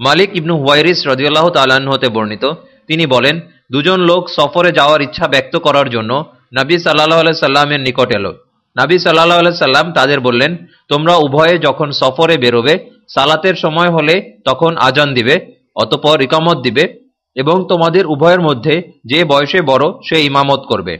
মালিক ইবনু হুয়াইরিস রদিউল্লাহ তাল্লাহ্ন হতে বর্ণিত। তিনি বলেন, দুজন লোক সফরে যাওয়ার ইচ্ছা ব্যক্ত করার জন্য নাবী সাল্লাহ আলাই সাল্লামের নিকট এলো। নাবী সাল্লাহ আলাই সাল্লাম তাদের বললেন, তোমরা উভয়ে যখন সফরে বেরোবে, সালাতের সময় হলে তখন আজান দিবে, অতপর ইকামত দিবে এবং তোমাদের উভয়ের মধ্যে যে বয়সে বড় সে ইমামত করবে।